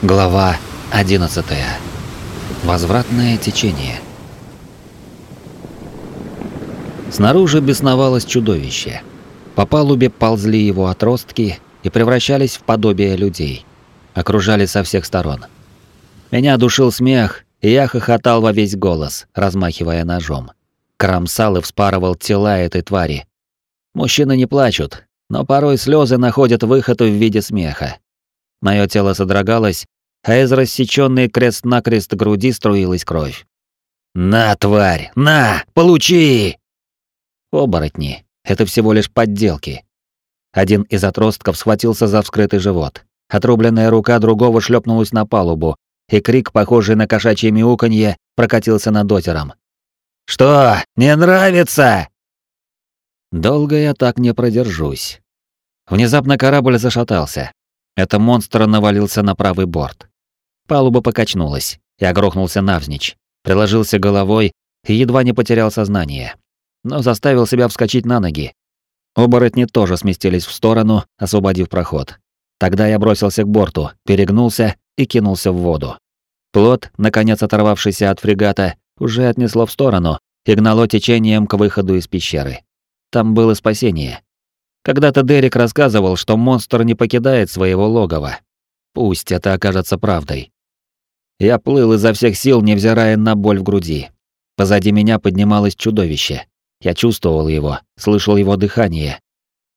Глава 11. Возвратное течение. Снаружи бесновалось чудовище. По палубе ползли его отростки и превращались в подобие людей. Окружали со всех сторон. Меня душил смех, и я хохотал во весь голос, размахивая ножом. Кромсал и вспарывал тела этой твари. Мужчины не плачут, но порой слезы находят выход в виде смеха. Мое тело содрогалось, а из рассечённой крест-накрест груди струилась кровь. «На, тварь! На! Получи!» Оборотни. Это всего лишь подделки. Один из отростков схватился за вскрытый живот. Отрубленная рука другого шлепнулась на палубу, и крик, похожий на кошачье мяуканье, прокатился над озером. «Что, не нравится?» Долго я так не продержусь. Внезапно корабль зашатался. Это монстр навалился на правый борт. Палуба покачнулась. Я грохнулся навзничь, приложился головой и едва не потерял сознание. Но заставил себя вскочить на ноги. Оборотни тоже сместились в сторону, освободив проход. Тогда я бросился к борту, перегнулся и кинулся в воду. Плот, наконец оторвавшийся от фрегата, уже отнесло в сторону и гнало течением к выходу из пещеры. Там было спасение. Когда-то Дерек рассказывал, что монстр не покидает своего логова. Пусть это окажется правдой. Я плыл изо всех сил, невзирая на боль в груди. Позади меня поднималось чудовище. Я чувствовал его, слышал его дыхание.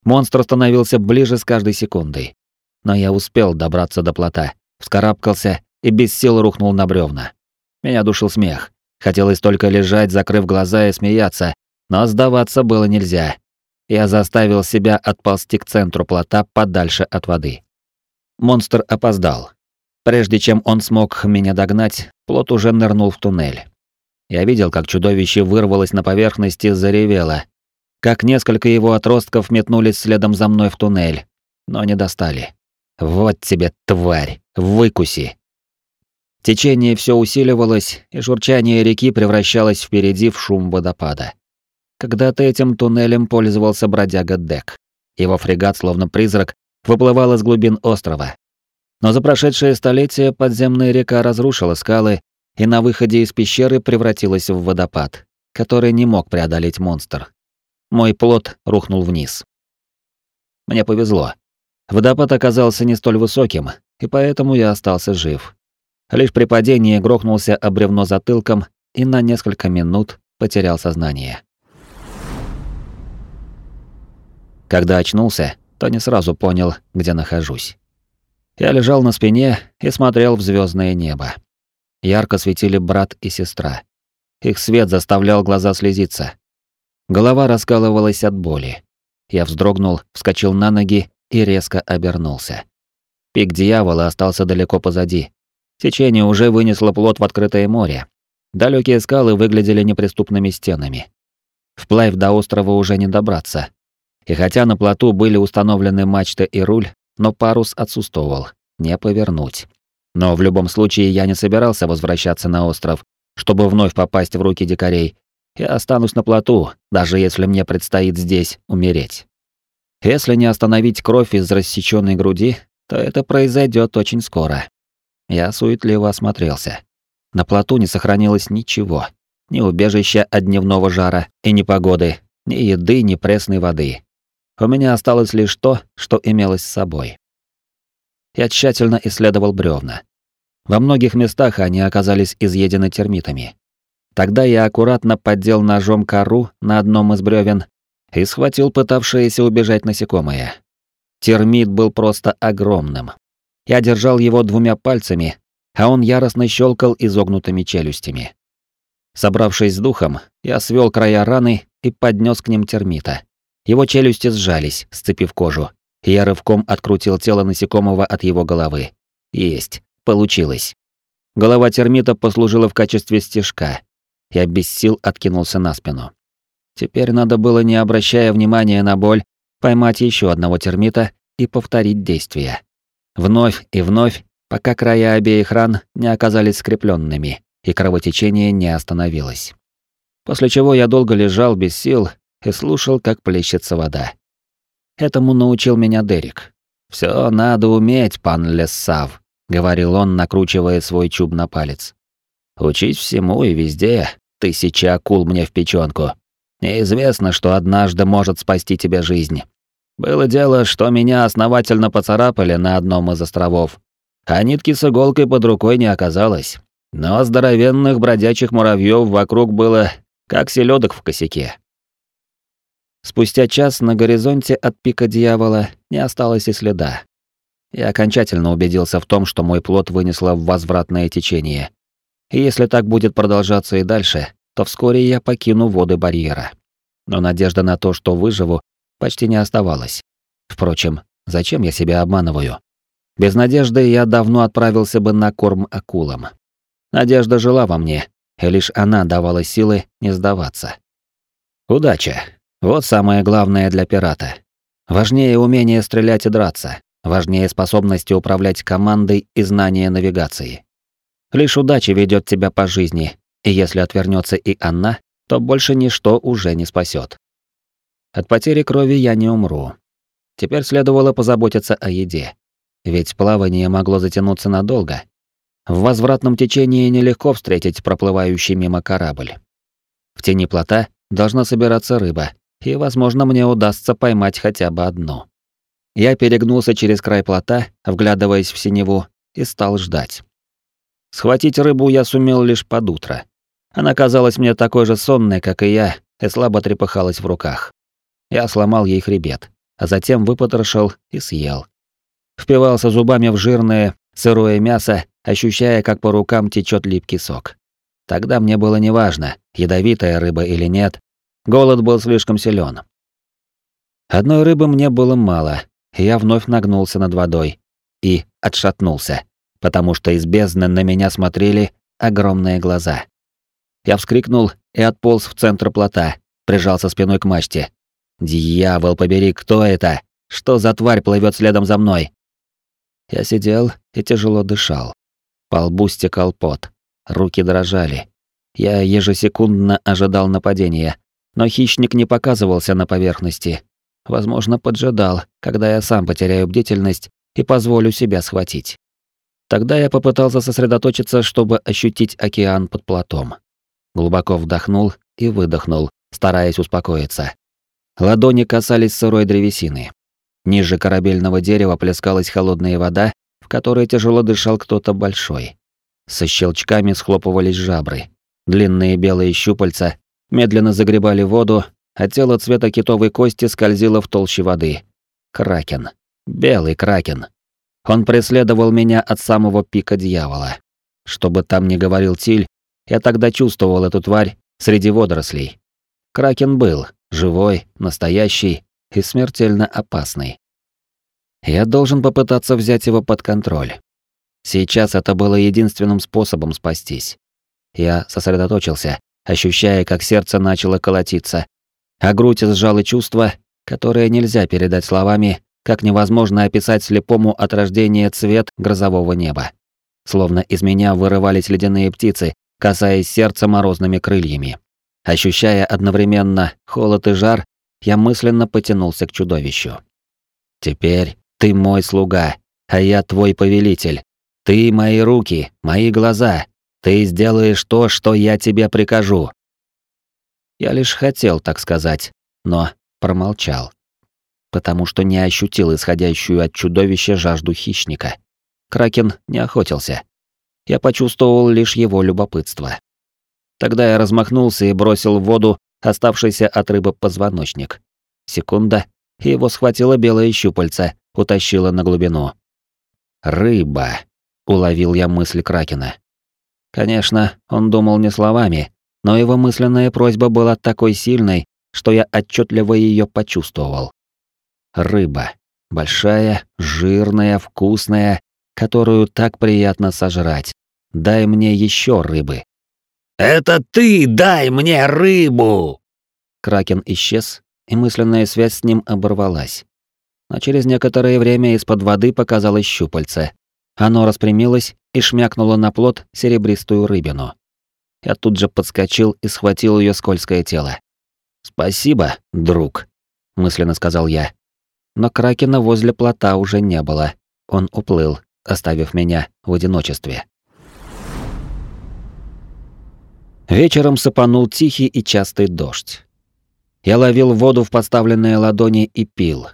Монстр становился ближе с каждой секундой. Но я успел добраться до плота, вскарабкался и без сил рухнул на бревна. Меня душил смех. Хотелось только лежать, закрыв глаза и смеяться, но сдаваться было нельзя я заставил себя отползти к центру плота подальше от воды. Монстр опоздал. Прежде чем он смог меня догнать, плот уже нырнул в туннель. Я видел, как чудовище вырвалось на поверхность и заревело, как несколько его отростков метнулись следом за мной в туннель, но не достали. Вот тебе, тварь, выкуси. Течение все усиливалось, и журчание реки превращалось впереди в шум водопада. Когда-то этим туннелем пользовался бродяга Дек. Его фрегат, словно призрак, выплывал из глубин острова. Но за прошедшее столетие подземная река разрушила скалы и на выходе из пещеры превратилась в водопад, который не мог преодолеть монстр. Мой плот рухнул вниз. Мне повезло. Водопад оказался не столь высоким, и поэтому я остался жив. Лишь при падении грохнулся об бревно затылком и на несколько минут потерял сознание. Когда очнулся, то не сразу понял, где нахожусь. Я лежал на спине и смотрел в звездное небо. Ярко светили брат и сестра. Их свет заставлял глаза слезиться. Голова раскалывалась от боли. Я вздрогнул, вскочил на ноги и резко обернулся. Пик дьявола остался далеко позади. Течение уже вынесло плот в открытое море. Далекие скалы выглядели неприступными стенами. Вплавь до острова уже не добраться, и хотя на плоту были установлены мачта и руль, но парус отсутствовал, не повернуть. Но в любом случае я не собирался возвращаться на остров, чтобы вновь попасть в руки дикарей. Я останусь на плоту, даже если мне предстоит здесь умереть. Если не остановить кровь из рассечённой груди, то это произойдет очень скоро. Я суетливо осмотрелся. На плоту не сохранилось ничего. Ни убежища от дневного жара и непогоды, ни еды, ни пресной воды. У меня осталось лишь то, что имелось с собой. Я тщательно исследовал бревна. Во многих местах они оказались изъедены термитами. Тогда я аккуратно поддел ножом кору на одном из бревен и схватил пытавшееся убежать насекомое. Термит был просто огромным. Я держал его двумя пальцами, а он яростно щелкал изогнутыми челюстями. Собравшись с духом, я свел края раны и поднес к ним термита. Его челюсти сжались, сцепив кожу. Я рывком открутил тело насекомого от его головы. Есть. Получилось. Голова термита послужила в качестве стежка. Я без сил откинулся на спину. Теперь надо было, не обращая внимания на боль, поймать еще одного термита и повторить действие. Вновь и вновь, пока края обеих ран не оказались скрепленными и кровотечение не остановилось. После чего я долго лежал без сил и слушал, как плещется вода. Этому научил меня Дерек. Все надо уметь, пан Лессав. говорил он, накручивая свой чуб на палец. Учись всему и везде, тысячи акул мне в печёнку. Неизвестно, что однажды может спасти тебе жизнь. Было дело, что меня основательно поцарапали на одном из островов, а нитки с иголкой под рукой не оказалось. Но здоровенных бродячих муравьёв вокруг было как селёдок в косяке. Спустя час на горизонте от пика дьявола не осталось и следа. Я окончательно убедился в том, что мой плод вынесло в возвратное течение. И если так будет продолжаться и дальше, то вскоре я покину воды барьера. Но надежда на то, что выживу, почти не оставалась. Впрочем, зачем я себя обманываю? Без надежды я давно отправился бы на корм акулам. Надежда жила во мне, и лишь она давала силы не сдаваться. Удача. Вот самое главное для пирата. Важнее умение стрелять и драться, важнее способности управлять командой и знания навигации. Лишь удача ведет тебя по жизни, и если отвернется и она, то больше ничто уже не спасет. От потери крови я не умру. Теперь следовало позаботиться о еде. Ведь плавание могло затянуться надолго. В возвратном течении нелегко встретить проплывающий мимо корабль. В тени плота должна собираться рыба, и, возможно, мне удастся поймать хотя бы одну. Я перегнулся через край плота, вглядываясь в синеву, и стал ждать. Схватить рыбу я сумел лишь под утро. Она казалась мне такой же сонной, как и я, и слабо трепыхалась в руках. Я сломал ей хребет, а затем выпотрошил и съел. Впивался зубами в жирное, сырое мясо, ощущая, как по рукам течет липкий сок. Тогда мне было неважно, ядовитая рыба или нет, голод был слишком силен. Одной рыбы мне было мало, и я вновь нагнулся над водой и отшатнулся потому что из бездны на меня смотрели огромные глаза. Я вскрикнул и отполз в центр плота, прижался спиной к мачте. «Дьявол, побери, кто это? Что за тварь плывет следом за мной?» Я сидел и тяжело дышал. По лбу стекал пот, руки дрожали. Я ежесекундно ожидал нападения, но хищник не показывался на поверхности. Возможно, поджидал, когда я сам потеряю бдительность и позволю себя схватить. Тогда я попытался сосредоточиться, чтобы ощутить океан под платом. Глубоко вдохнул и выдохнул, стараясь успокоиться. Ладони касались сырой древесины. Ниже корабельного дерева плескалась холодная вода, в которой тяжело дышал кто-то большой. Со щелчками схлопывались жабры. Длинные белые щупальца медленно загребали воду, а тело цвета китовой кости скользило в толще воды. Кракен. Белый кракен. Он преследовал меня от самого пика дьявола. Что бы там ни говорил Тиль, я тогда чувствовал эту тварь среди водорослей. Кракен был живой, настоящий и смертельно опасный. Я должен попытаться взять его под контроль. Сейчас это было единственным способом спастись. Я сосредоточился, ощущая, как сердце начало колотиться, а грудь сжало чувство, которое нельзя передать словами как невозможно описать слепому от рождения цвет грозового неба. Словно из меня вырывались ледяные птицы, касаясь сердца морозными крыльями. Ощущая одновременно холод и жар, я мысленно потянулся к чудовищу. «Теперь ты мой слуга, а я твой повелитель. Ты мои руки, мои глаза. Ты сделаешь то, что я тебе прикажу». Я лишь хотел так сказать, но промолчал потому что не ощутил исходящую от чудовища жажду хищника. Кракен не охотился. Я почувствовал лишь его любопытство. Тогда я размахнулся и бросил в воду оставшийся от рыбы позвоночник. Секунда, и его схватило белое щупальце, утащило на глубину. «Рыба», — уловил я мысль Кракена. Конечно, он думал не словами, но его мысленная просьба была такой сильной, что я отчетливо ее почувствовал рыба. Большая, жирная, вкусная, которую так приятно сожрать. Дай мне еще рыбы. «Это ты дай мне рыбу!» Кракен исчез, и мысленная связь с ним оборвалась. Но через некоторое время из-под воды показалось щупальце. Оно распрямилось и шмякнуло на плот серебристую рыбину. Я тут же подскочил и схватил ее скользкое тело. «Спасибо, друг», — мысленно сказал я. Но Кракена возле плота уже не было. Он уплыл, оставив меня в одиночестве. Вечером сыпанул тихий и частый дождь. Я ловил воду в подставленные ладони и пил.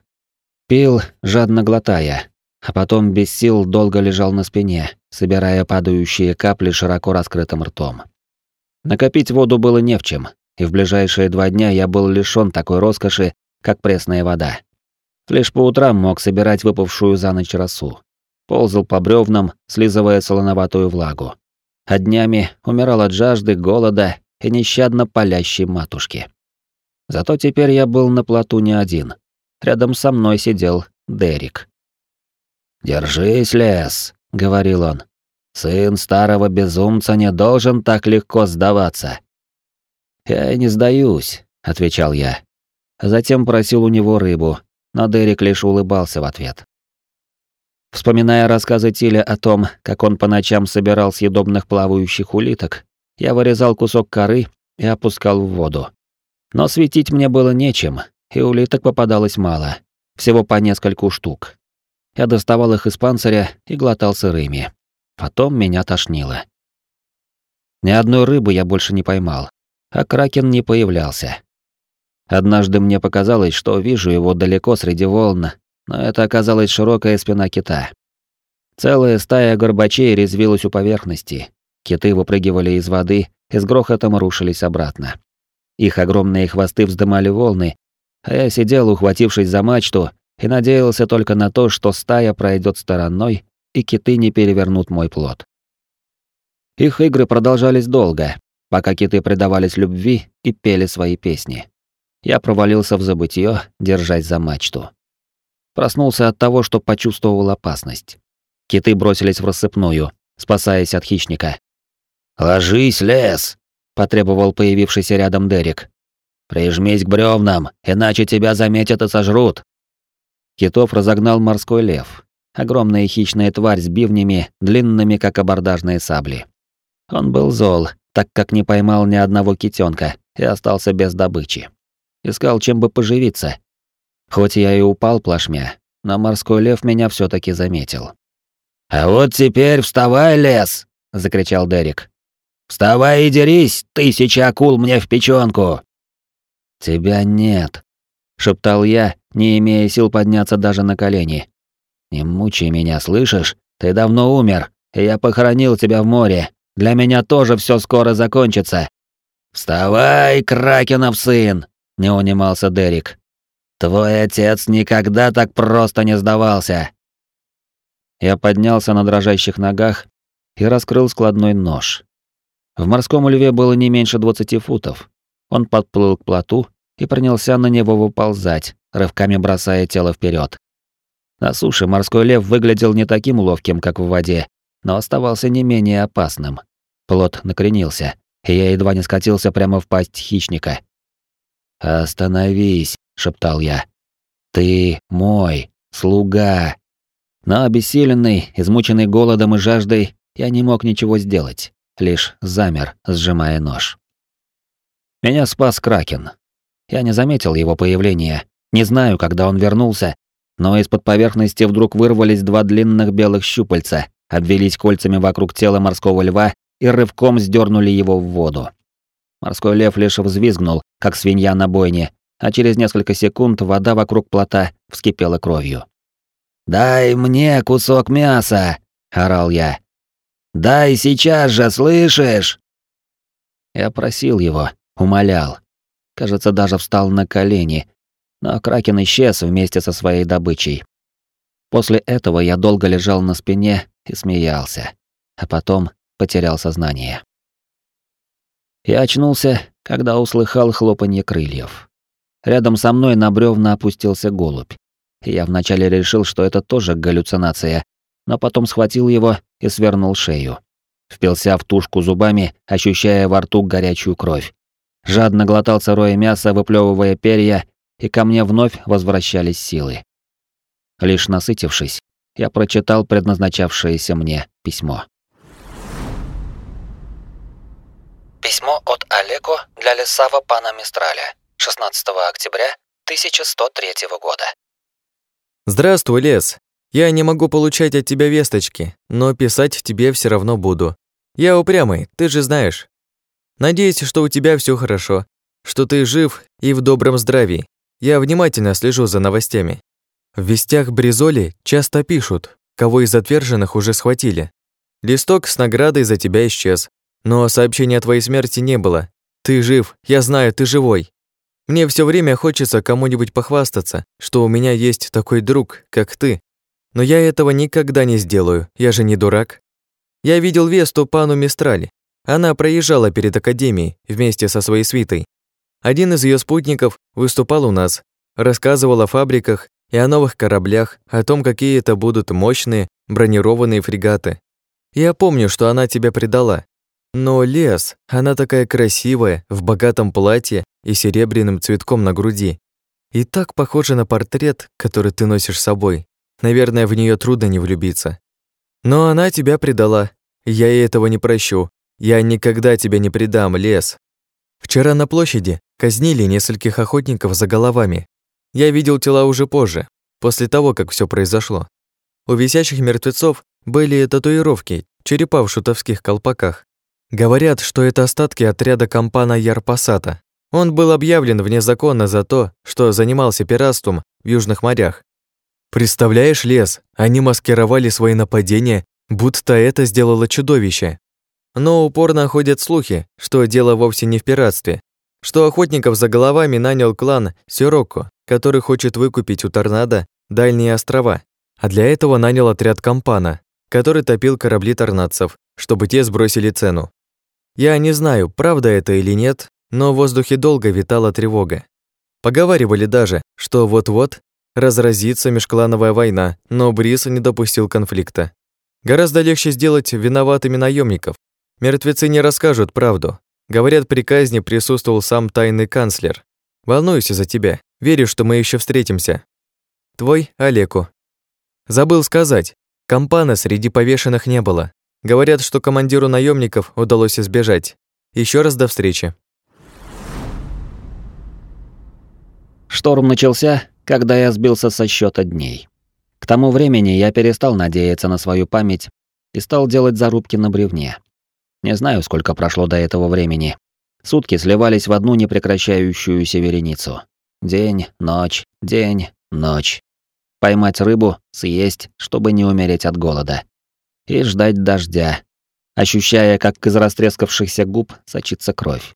Пил, жадно глотая, а потом без сил долго лежал на спине, собирая падающие капли широко раскрытым ртом. Накопить воду было не в чем, и в ближайшие два дня я был лишён такой роскоши, как пресная вода. Лишь по утрам мог собирать выпавшую за ночь росу. Ползал по бревнам, слизывая солоноватую влагу. А днями умирал от жажды, голода и нещадно палящей матушки. Зато теперь я был на плоту не один. Рядом со мной сидел Дерек. «Держись, лес», — говорил он. «Сын старого безумца не должен так легко сдаваться». «Я не сдаюсь», — отвечал я. Затем просил у него рыбу, но Дерек лишь улыбался в ответ. Вспоминая рассказы Тиля о том, как он по ночам собирал съедобных плавающих улиток, я вырезал кусок коры и опускал в воду. Но светить мне было нечем, и улиток попадалось мало, всего по нескольку штук. Я доставал их из панциря и глотал сырыми. Потом меня тошнило. Ни одной рыбы я больше не поймал, а кракен не появлялся. Однажды мне показалось, что вижу его далеко среди волн, но это оказалась широкая спина кита. Целая стая горбачей резвилась у поверхности. Киты выпрыгивали из воды и с грохотом рушились обратно. Их огромные хвосты вздымали волны, а я сидел, ухватившись за мачту, и надеялся только на то, что стая пройдет стороной, и киты не перевернут мой плод. Их игры продолжались долго, пока киты предавались любви и пели свои песни. Я провалился в забытье, держась за мачту. Проснулся от того, что почувствовал опасность. Киты бросились в рассыпную, спасаясь от хищника. «Ложись, лес!» — потребовал появившийся рядом Дерек. «Прижмись к бревнам, иначе тебя заметят и сожрут». Китов разогнал морской лев. Огромная хищная тварь с бивнями, длинными, как абордажные сабли. Он был зол, так как не поймал ни одного китенка и остался без добычи. Искал, чем бы поживиться. Хоть я и упал плашмя, но морской лев меня все таки заметил. «А вот теперь вставай, лес!» — закричал Дерек. «Вставай и дерись, тысяча акул мне в печёнку!» «Тебя нет», — шептал я, не имея сил подняться даже на колени. «Не мучай меня, слышишь? Ты давно умер, и я похоронил тебя в море. Для меня тоже все скоро закончится». «Вставай, Кракенов сын!» — не унимался Дерек. «Твой отец никогда так просто не сдавался!» Я поднялся на дрожащих ногах и раскрыл складной нож. В морском льве было не меньше двадцати футов. Он подплыл к плоту и принялся на него выползать, рывками бросая тело вперед. На суше морской лев выглядел не таким ловким, как в воде, но оставался не менее опасным. Плот накренился, и я едва не скатился прямо в пасть хищника. «Остановись», — шептал я. «Ты мой, слуга». Но обессиленный, измученный голодом и жаждой, я не мог ничего сделать, лишь замер, сжимая нож. Меня спас Кракен. Я не заметил его появления, не знаю, когда он вернулся, но из-под поверхности вдруг вырвались два длинных белых щупальца, обвелись кольцами вокруг тела морского льва и рывком сдернули его в воду. Морской лев лишь взвизгнул, как свинья на бойне, а через несколько секунд вода вокруг плота вскипела кровью. «Дай мне кусок мяса!» — орал я. «Дай сейчас же, слышишь?» Я просил его, умолял. Кажется, даже встал на колени, но Кракен исчез вместе со своей добычей. После этого я долго лежал на спине и смеялся, а потом потерял сознание. Я очнулся, когда услыхал хлопанье крыльев. Рядом со мной на бревна опустился голубь. Я вначале решил, что это тоже галлюцинация, но потом схватил его и свернул шею. Впился в тушку зубами, ощущая во рту горячую кровь. Жадно глотал сырое мясо, выплевывая перья и ко мне вновь возвращались силы. Лишь насытившись, я прочитал предназначавшееся мне письмо. Письмо от Олеко для Лесава пана Мистраля. 16 октября 1103 года. Здравствуй, Лес. Я не могу получать от тебя весточки, но писать тебе все равно буду. Я упрямый, ты же знаешь. Надеюсь, что у тебя все хорошо, что ты жив и в добром здравии. Я внимательно слежу за новостями. В вестях Бризоли часто пишут, кого из отверженных уже схватили. Листок с наградой за тебя исчез, но сообщения о твоей смерти не было. Ты жив, я знаю, ты живой. Мне все время хочется кому-нибудь похвастаться, что у меня есть такой друг, как ты. Но я этого никогда не сделаю, я же не дурак. Я видел Весту пану Мистрали. Она проезжала перед академией вместе со своей свитой. Один из ее спутников выступал у нас, рассказывал о фабриках и о новых кораблях, о том, какие это будут мощные бронированные фрегаты. Я помню, что она тебя предала. Но лес, она такая красивая, в богатом платье и серебряным цветком на груди. И так похожа на портрет, который ты носишь с собой. Наверное, в нее трудно не влюбиться. Но она тебя предала. Я ей этого не прощу. Я никогда тебя не предам, лес. Вчера на площади казнили нескольких охотников за головами. Я видел тела уже позже, после того, как все произошло. У висящих мертвецов были татуировки, черепа в шутовских колпаках. Говорят, что это остатки отряда компана Ярпасата. Он был объявлен вне закона за то, что занимался пиратством в южных морях. Представляешь, лес, они маскировали свои нападения, будто это сделало чудовище. Но упорно ходят слухи, что дело вовсе не в пиратстве, что охотников за головами нанял клан Сирокко, который хочет выкупить у Торнадо дальние острова, а для этого нанял отряд Кампана, который топил корабли торнадцев, чтобы те сбросили цену. Я не знаю, правда это или нет, но в воздухе долго витала тревога. Поговаривали даже, что вот-вот разразится межклановая война, но Брис не допустил конфликта. Гораздо легче сделать виноватыми наемников. Мертвецы не расскажут правду, Говорят, при казни присутствовал сам тайный канцлер. Волнуюсь за тебя. Верю, что мы еще встретимся. Твой Олеку. Забыл сказать, компана среди повешенных не было. Говорят, что командиру наемников удалось избежать. Еще раз до встречи. Шторм начался, когда я сбился со счета дней. К тому времени я перестал надеяться на свою память и стал делать зарубки на бревне. Не знаю, сколько прошло до этого времени. Сутки сливались в одну непрекращающуюся вереницу. День, ночь, день, ночь. Поймать рыбу, съесть, чтобы не умереть от голода. И ждать дождя, ощущая, как из растрескавшихся губ сочится кровь.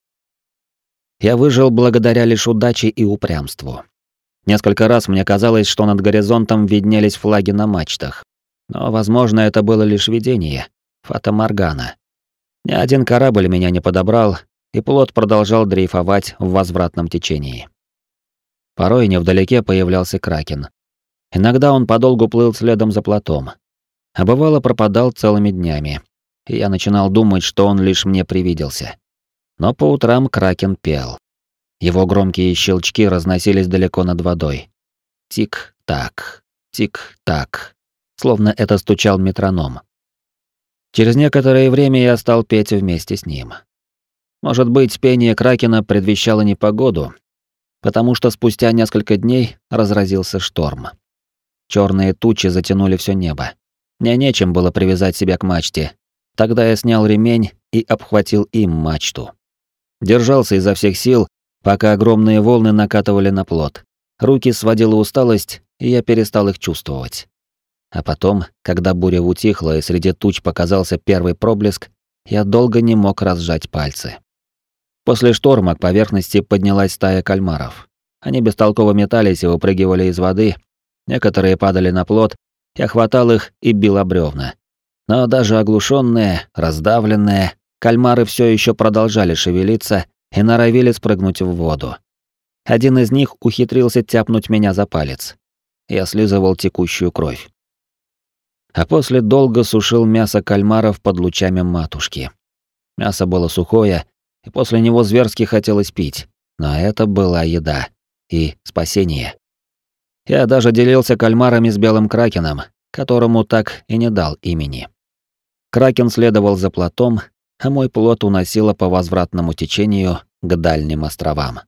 Я выжил благодаря лишь удаче и упрямству. Несколько раз мне казалось, что над горизонтом виднелись флаги на мачтах. Но, возможно, это было лишь видение. Фата Моргана. Ни один корабль меня не подобрал, и плот продолжал дрейфовать в возвратном течении. Порой невдалеке появлялся кракен. Иногда он подолгу плыл следом за плотом, а бывало пропадал целыми днями, и я начинал думать, что он лишь мне привиделся. Но по утрам кракен пел. Его громкие щелчки разносились далеко над водой. Тик-так, тик-так, словно это стучал метроном. Через некоторое время я стал петь вместе с ним. Может быть, пение Кракена предвещало непогоду, потому что спустя несколько дней разразился шторм. Черные тучи затянули все небо. Мне нечем было привязать себя к мачте. Тогда я снял ремень и обхватил им мачту. Держался изо всех сил, пока огромные волны накатывали на плот. Руки сводила усталость, и я перестал их чувствовать. А потом, когда буря утихла и среди туч показался первый проблеск, я долго не мог разжать пальцы. После шторма к поверхности поднялась стая кальмаров. Они бестолково метались и выпрыгивали из воды, некоторые падали на плот, я хватал их и бил об бревна. Но даже оглушенные, раздавленные, кальмары все еще продолжали шевелиться и норовили спрыгнуть в воду. Один из них ухитрился тяпнуть меня за палец. Я слизывал текущую кровь а после долго сушил мясо кальмаров под лучами матушки. Мясо было сухое, и после него зверски хотелось пить, но это была еда и спасение. Я даже делился кальмарами с белым кракеном, которому так и не дал имени. Кракен следовал за плотом, а мой плот уносило по возвратному течению к дальним островам.